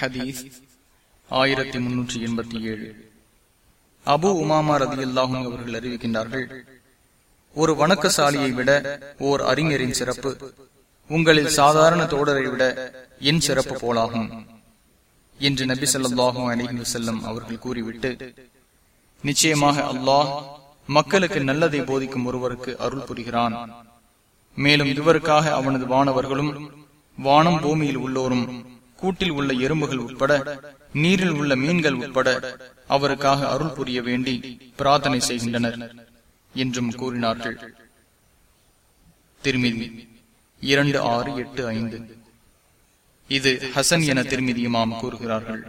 ஹதீஸ் ஆயிரத்தி முன்னூற்றி எண்பத்தி ஏழு. அபு உமாமா ரதி அல்லாஹும் அவர்கள் அறிவிக்கின்றார்கள் ஒரு வணக்கசாலியை விட ஓர் அறிஞரின் சிறப்பு உங்களில் சாதாரண தோடரை விட என் சிறப்பு போலாகும் என்று நபி சொல்லாஹும் அலிஹி வசல்லம் அவர்கள் கூறிவிட்டு நிச்சயமாக அல்லாஹ் மக்களுக்கு நல்லதை போதிக்கும் ஒருவருக்கு அருள் புரிகிறான். மேலும் இவருக்காக அவனது வானவர்களும் வானம் பூமியில் உள்ளோரும் கூட்டில் உள்ள எறும்புகள் உட்பட நீரில் உள்ள மீன்கள் உட்பட அவருக்காக அருள் புரிய வேண்டி பிரார்த்தனை செய்கின்றனர் என்றும் கூறினார்கள். திருமிதி இரண்டு ஆறு எட்டு ஐந்து. இது ஹசன் என திருமிதியுமாம் கூறுகிறார்கள்.